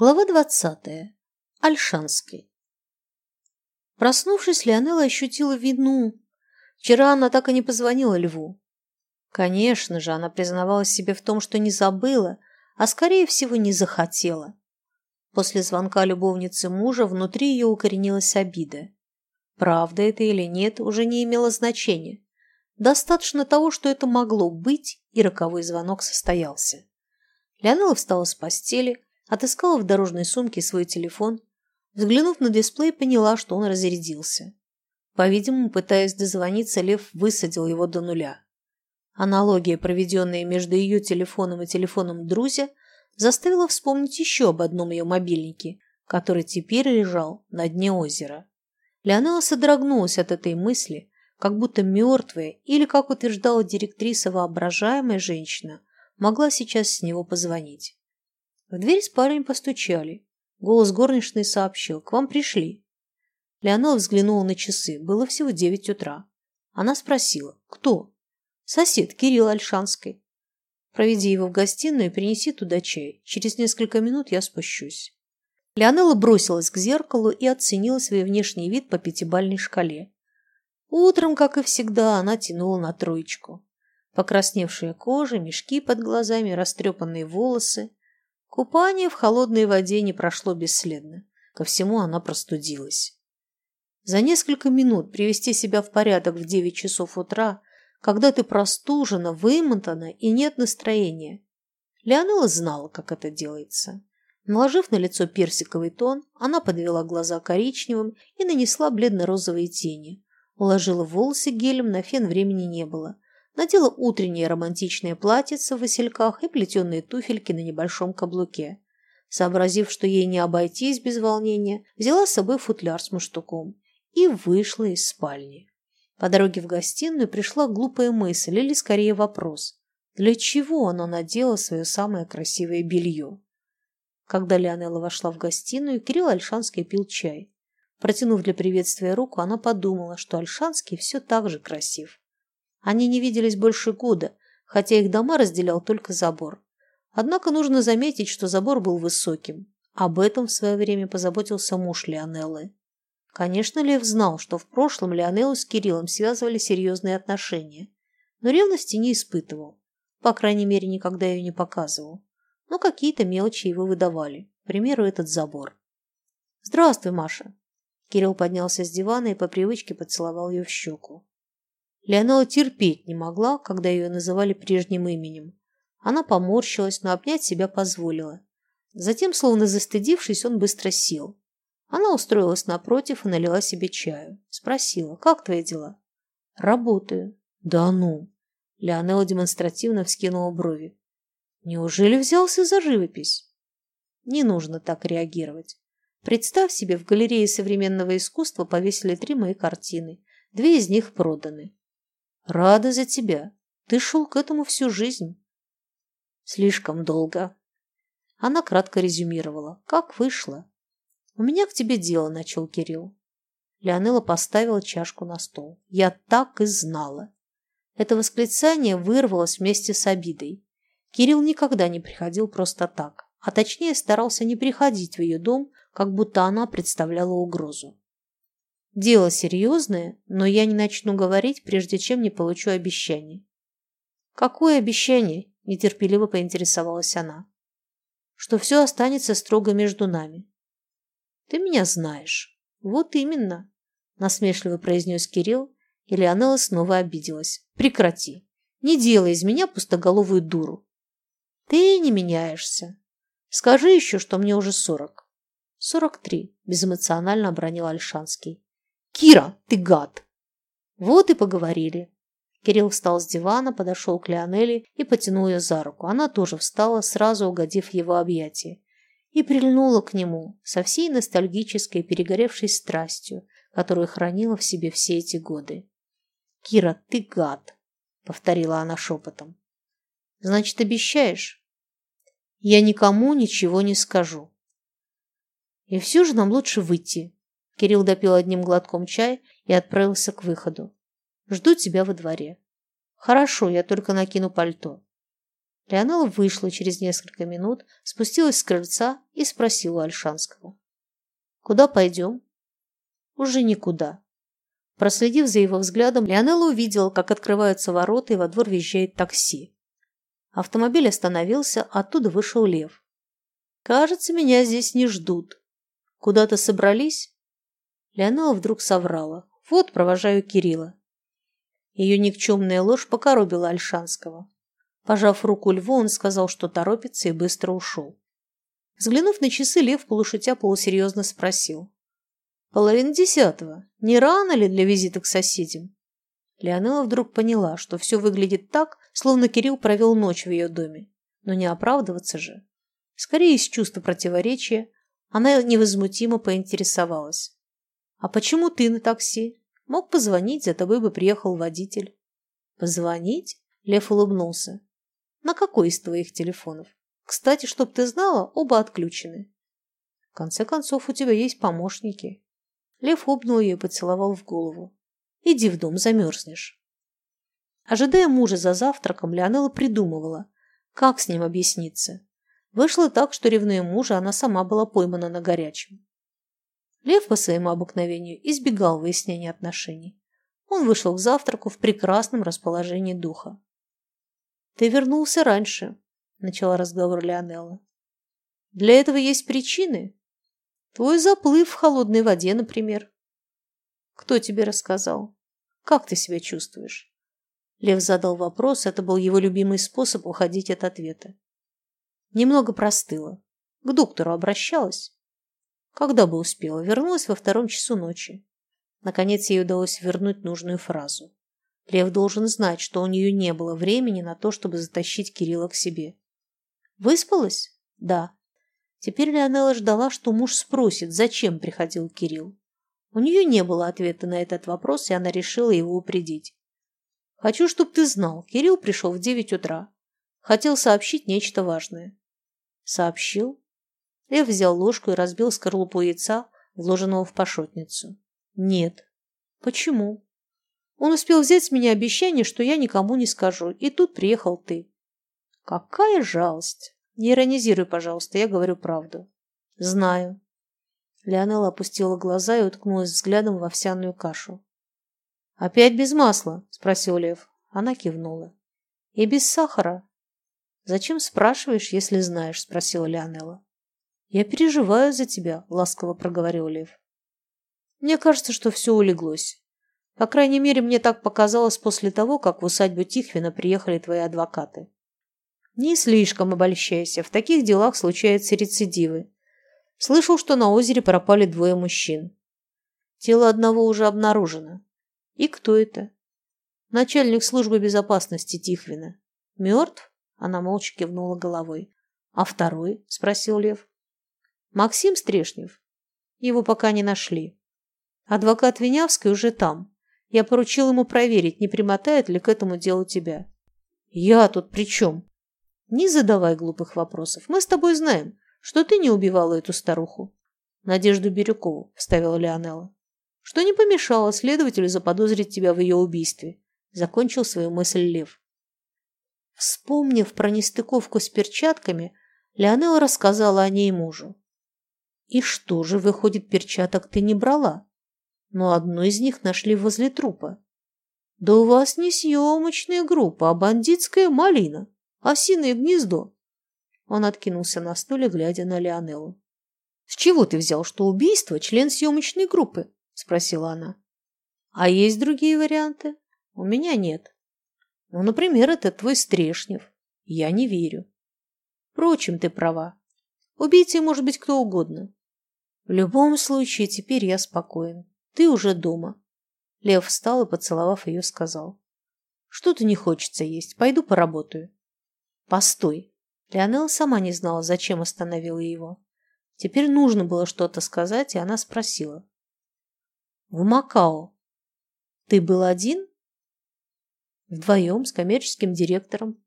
Глава двадцатая. Альшанской. Проснувшись, Леонела ощутила вину. Вчера она так и не позвонила Льву. Конечно же, она признавалась себе в том, что не забыла, а, скорее всего, не захотела. После звонка любовницы мужа внутри ее укоренилась обида. Правда это или нет, уже не имело значения. Достаточно того, что это могло быть, и роковой звонок состоялся. Леонела встала с постели, Отыскала в дорожной сумке свой телефон. Взглянув на дисплей, поняла, что он разрядился. По-видимому, пытаясь дозвониться, Лев высадил его до нуля. Аналогия, проведенная между ее телефоном и телефоном Друзя, заставила вспомнить еще об одном ее мобильнике, который теперь лежал на дне озера. Леонела содрогнулась от этой мысли, как будто мертвая или, как утверждала директриса, воображаемая женщина могла сейчас с него позвонить. В дверь спальни постучали. Голос горничной сообщил. «К вам пришли». Леонела взглянула на часы. Было всего девять утра. Она спросила. «Кто?» «Сосед Кирилл Альшанский». «Проведи его в гостиную и принеси туда чай. Через несколько минут я спущусь». Леонела бросилась к зеркалу и оценила свой внешний вид по пятибалльной шкале. Утром, как и всегда, она тянула на троечку. Покрасневшая кожа, мешки под глазами, растрепанные волосы. Купание в холодной воде не прошло бесследно. Ко всему она простудилась. За несколько минут привести себя в порядок в девять часов утра, когда ты простужена, вымотана и нет настроения. Леонела знала, как это делается. Наложив на лицо персиковый тон, она подвела глаза коричневым и нанесла бледно-розовые тени. Уложила волосы гелем, на фен времени не было надела утреннее романтичное платьице в васильках и плетеные туфельки на небольшом каблуке. Сообразив, что ей не обойтись без волнения, взяла с собой футляр с муштуком и вышла из спальни. По дороге в гостиную пришла глупая мысль или, скорее, вопрос. Для чего она надела свое самое красивое белье? Когда Леонела вошла в гостиную, Кирилл Альшанский пил чай. Протянув для приветствия руку, она подумала, что Альшанский все так же красив. Они не виделись больше года, хотя их дома разделял только забор. Однако нужно заметить, что забор был высоким. Об этом в свое время позаботился муж Леонеллы. Конечно, Лев знал, что в прошлом Леонеллу с Кириллом связывали серьезные отношения, но ревности не испытывал. По крайней мере, никогда ее не показывал. Но какие-то мелочи его выдавали. К примеру, этот забор. «Здравствуй, Маша!» Кирилл поднялся с дивана и по привычке поцеловал ее в щеку. Леонела терпеть не могла, когда ее называли прежним именем. Она поморщилась, но обнять себя позволила. Затем, словно застыдившись, он быстро сел. Она устроилась напротив и налила себе чаю. Спросила, как твои дела? Работаю. Да ну. Леонела демонстративно вскинула брови. Неужели взялся за живопись? Не нужно так реагировать. Представь себе, в галерее современного искусства повесили три мои картины. Две из них проданы. Рада за тебя. Ты шел к этому всю жизнь. Слишком долго. Она кратко резюмировала. Как вышло? У меня к тебе дело, начал Кирилл. Леонела поставила чашку на стол. Я так и знала. Это восклицание вырвалось вместе с обидой. Кирилл никогда не приходил просто так, а точнее старался не приходить в ее дом, как будто она представляла угрозу. Дело серьезное, но я не начну говорить, прежде чем не получу обещание. Какое обещание? Нетерпеливо поинтересовалась она. Что все останется строго между нами. Ты меня знаешь. Вот именно, насмешливо произнес Кирилл, и Леонела снова обиделась. Прекрати. Не делай из меня пустоголовую дуру. Ты не меняешься. Скажи еще, что мне уже сорок. Сорок три, безэмоционально обронил Альшанский. Кира, ты гад!» Вот и поговорили. Кирилл встал с дивана, подошел к Леонели и потянул ее за руку. Она тоже встала, сразу угодив его объятия, и прильнула к нему со всей ностальгической перегоревшей страстью, которую хранила в себе все эти годы. «Кира, ты гад!» — повторила она шепотом. «Значит, обещаешь?» «Я никому ничего не скажу». «И все же нам лучше выйти», Кирилл допил одним глотком чай и отправился к выходу. «Жду тебя во дворе». «Хорошо, я только накину пальто». Леонела вышла через несколько минут, спустилась с крыльца и спросила Альшанского. «Куда пойдем?» «Уже никуда». Проследив за его взглядом, Леонела увидела, как открываются ворота и во двор въезжает такси. Автомобиль остановился, оттуда вышел Лев. «Кажется, меня здесь не ждут. Куда-то собрались?» Леонела вдруг соврала. «Вот, провожаю Кирилла». Ее никчемная ложь покоробила Альшанского. Пожав руку Льву, он сказал, что торопится, и быстро ушел. Взглянув на часы, Лев полушутя полусерьезно спросил. «Половина десятого. Не рано ли для визита к соседям?» Леонела вдруг поняла, что все выглядит так, словно Кирилл провел ночь в ее доме. Но не оправдываться же. Скорее, из чувства противоречия, она невозмутимо поинтересовалась. «А почему ты на такси? Мог позвонить, за тобой бы приехал водитель». «Позвонить?» Лев улыбнулся. На какой из твоих телефонов? Кстати, чтоб ты знала, оба отключены. В конце концов, у тебя есть помощники. Лев обнял ее и поцеловал в голову. Иди в дом, замерзнешь. Ожидая мужа за завтраком, Леонела придумывала, как с ним объясниться. Вышло так, что, ревнуя мужа, она сама была поймана на горячем. Лев по своему обыкновению избегал выяснения отношений. Он вышел к завтраку в прекрасном расположении духа. «Ты вернулся раньше», — начала разговор Леонелла. «Для этого есть причины. Твой заплыв в холодной воде, например». «Кто тебе рассказал? Как ты себя чувствуешь?» Лев задал вопрос, это был его любимый способ уходить от ответа. Немного простыла. К доктору обращалась. Когда бы успела, вернулась во втором часу ночи. Наконец ей удалось вернуть нужную фразу. Лев должен знать, что у нее не было времени на то, чтобы затащить Кирилла к себе. Выспалась? Да. Теперь Леонела ждала, что муж спросит, зачем приходил Кирилл. У нее не было ответа на этот вопрос, и она решила его упредить. «Хочу, чтобы ты знал, Кирилл пришел в девять утра. Хотел сообщить нечто важное». «Сообщил?» Лев взял ложку и разбил скорлупу яйца, вложенного в пашотницу. «Нет». «Почему?» Он успел взять с меня обещание, что я никому не скажу. И тут приехал ты. Какая жалость. Не иронизируй, пожалуйста, я говорю правду. Знаю. Леонела опустила глаза и уткнулась взглядом в овсяную кашу. «Опять без масла?» – спросил Лев. Она кивнула. «И без сахара?» «Зачем спрашиваешь, если знаешь?» – спросила Леонела. «Я переживаю за тебя», – ласково проговорил Лев. «Мне кажется, что все улеглось. По крайней мере, мне так показалось после того, как в усадьбу Тихвина приехали твои адвокаты. Не слишком обольщайся, в таких делах случаются рецидивы. Слышал, что на озере пропали двое мужчин. Тело одного уже обнаружено. И кто это? Начальник службы безопасности Тихвина. Мертв? Она молча кивнула головой. А второй? Спросил Лев. Максим Стрешнев. Его пока не нашли. Адвокат Винявский уже там. Я поручил ему проверить, не примотает ли к этому делу тебя. Я тут при чем? Не задавай глупых вопросов. Мы с тобой знаем, что ты не убивала эту старуху. Надежду Бирюкову, вставила Леонела. Что не помешало следователю заподозрить тебя в ее убийстве. Закончил свою мысль Лев. Вспомнив про нестыковку с перчатками, Леонела рассказала о ней мужу. «И что же, выходит, перчаток ты не брала?» но одну из них нашли возле трупа. Да у вас не съемочная группа, а бандитская малина, осиное гнездо. Он откинулся на стуле, глядя на Леонеллу. «С чего ты взял, что убийство – член съемочной группы?» – спросила она. «А есть другие варианты?» «У меня нет». «Ну, например, это твой Стрешнев. Я не верю». «Впрочем, ты права. Убийцей может быть кто угодно. В любом случае, теперь я спокоен. Ты уже дома. Лев встал и, поцеловав ее, сказал. Что-то не хочется есть. Пойду поработаю. Постой. Леонел сама не знала, зачем остановила его. Теперь нужно было что-то сказать, и она спросила. В Макао. Ты был один? Вдвоем с коммерческим директором.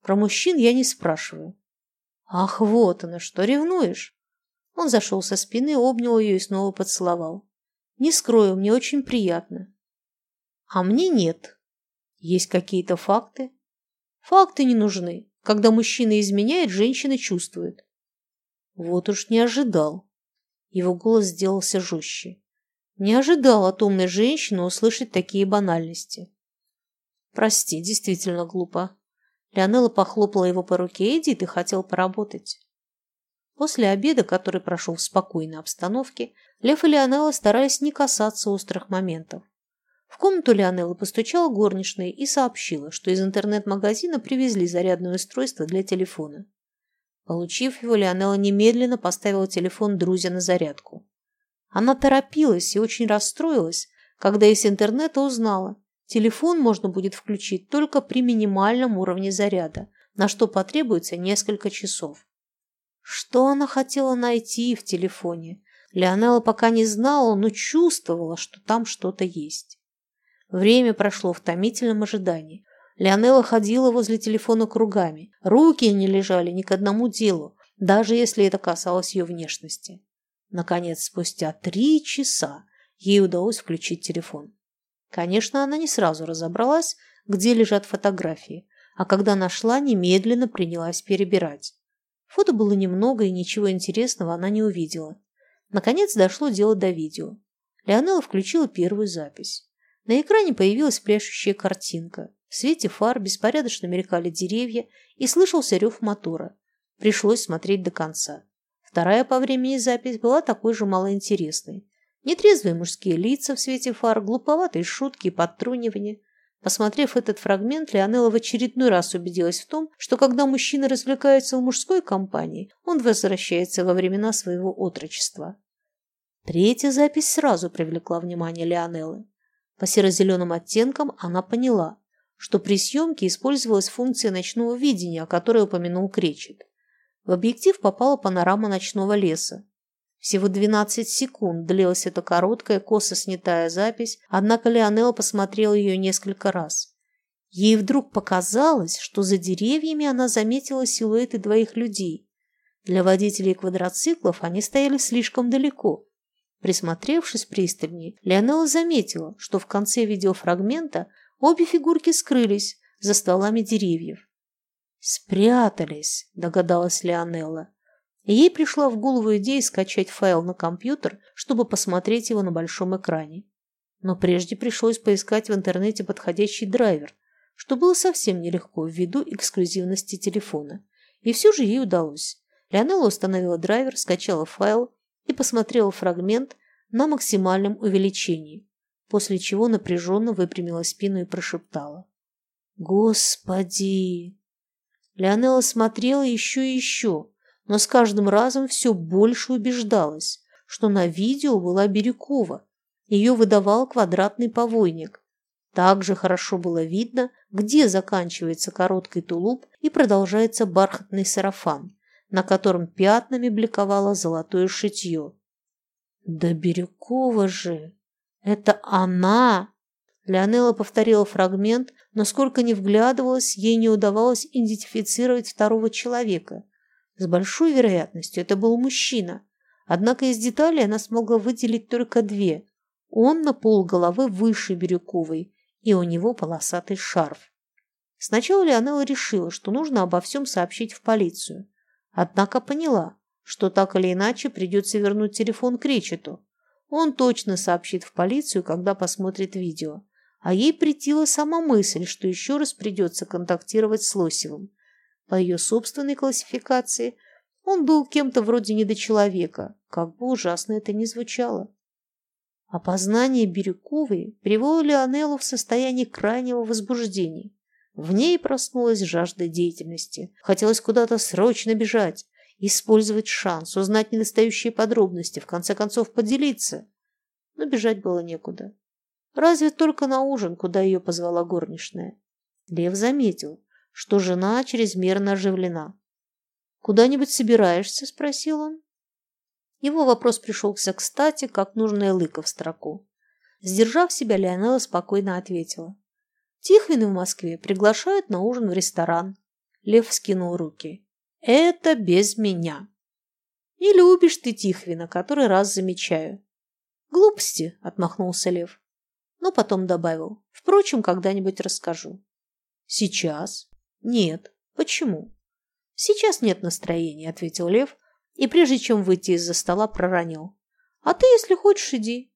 Про мужчин я не спрашиваю. Ах, вот она, что ревнуешь? Он зашел со спины, обнял ее и снова поцеловал. Не скрою, мне очень приятно. А мне нет. Есть какие-то факты? Факты не нужны. Когда мужчина изменяет, женщина чувствует. Вот уж не ожидал. Его голос сделался жестче. Не ожидал от умной женщины услышать такие банальности. Прости, действительно глупо. Леонела похлопала его по руке. Иди, ты хотел поработать. После обеда, который прошел в спокойной обстановке, Лев и Леонела старались не касаться острых моментов. В комнату Леонелла постучала горничная и сообщила, что из интернет-магазина привезли зарядное устройство для телефона. Получив его, Леонела немедленно поставила телефон Друзя на зарядку. Она торопилась и очень расстроилась, когда из интернета узнала, телефон можно будет включить только при минимальном уровне заряда, на что потребуется несколько часов. Что она хотела найти в телефоне? Леонела пока не знала, но чувствовала, что там что-то есть. Время прошло в томительном ожидании. Леонела ходила возле телефона кругами. Руки не лежали ни к одному делу, даже если это касалось ее внешности. Наконец, спустя три часа ей удалось включить телефон. Конечно, она не сразу разобралась, где лежат фотографии, а когда нашла, немедленно принялась перебирать. Фото было немного, и ничего интересного она не увидела. Наконец дошло дело до видео. Леонела включила первую запись. На экране появилась пляшущая картинка. В свете фар беспорядочно мелькали деревья и слышался рев мотора. Пришлось смотреть до конца. Вторая по времени запись была такой же малоинтересной. Нетрезвые мужские лица в свете фар, глуповатые шутки и подтрунивания. Посмотрев этот фрагмент, Леонела в очередной раз убедилась в том, что когда мужчина развлекается в мужской компании, он возвращается во времена своего отрочества. Третья запись сразу привлекла внимание Леонеллы. По серо-зеленым оттенкам она поняла, что при съемке использовалась функция ночного видения, о которой упомянул Кречет. В объектив попала панорама ночного леса. Всего 12 секунд длилась эта короткая, косо снятая запись, однако Леонела посмотрела ее несколько раз. Ей вдруг показалось, что за деревьями она заметила силуэты двоих людей. Для водителей квадроциклов они стояли слишком далеко. Присмотревшись пристальнее, Леонела заметила, что в конце видеофрагмента Обе фигурки скрылись за стволами деревьев. «Спрятались», – догадалась Леонелла. Ей пришла в голову идея скачать файл на компьютер, чтобы посмотреть его на большом экране. Но прежде пришлось поискать в интернете подходящий драйвер, что было совсем нелегко ввиду эксклюзивности телефона. И все же ей удалось. Леонелла установила драйвер, скачала файл и посмотрела фрагмент на максимальном увеличении после чего напряженно выпрямила спину и прошептала. «Господи!» Леонела смотрела еще и еще, но с каждым разом все больше убеждалась, что на видео была Бирюкова. Ее выдавал квадратный повойник. Также хорошо было видно, где заканчивается короткий тулуп и продолжается бархатный сарафан, на котором пятнами бликовало золотое шитье. «Да Бирюкова же!» «Это она!» Леонела повторила фрагмент, но сколько ни вглядывалась, ей не удавалось идентифицировать второго человека. С большой вероятностью это был мужчина. Однако из деталей она смогла выделить только две. Он на пол головы выше Бирюковой, и у него полосатый шарф. Сначала Леонела решила, что нужно обо всем сообщить в полицию. Однако поняла, что так или иначе придется вернуть телефон Кречету. Он точно сообщит в полицию, когда посмотрит видео. А ей притила сама мысль, что еще раз придется контактировать с Лосевым. По ее собственной классификации он был кем-то вроде недочеловека, как бы ужасно это ни звучало. Опознание Бирюковой привело Леонеллу в состояние крайнего возбуждения. В ней проснулась жажда деятельности. Хотелось куда-то срочно бежать, использовать шанс, узнать недостающие подробности, в конце концов поделиться. Но бежать было некуда. Разве только на ужин, куда ее позвала горничная. Лев заметил, что жена чрезмерно оживлена. «Куда-нибудь собираешься?» – спросил он. Его вопрос пришелся кстати, как нужная лыка в строку. Сдержав себя, Леонела спокойно ответила. «Тихвины в Москве приглашают на ужин в ресторан». Лев скинул руки. Это без меня. Не любишь ты Тихвина, который раз замечаю. Глупости, отмахнулся Лев. Но потом добавил. Впрочем, когда-нибудь расскажу. Сейчас. Нет. Почему? Сейчас нет настроения, ответил Лев и прежде чем выйти из-за стола проронил. А ты, если хочешь, иди.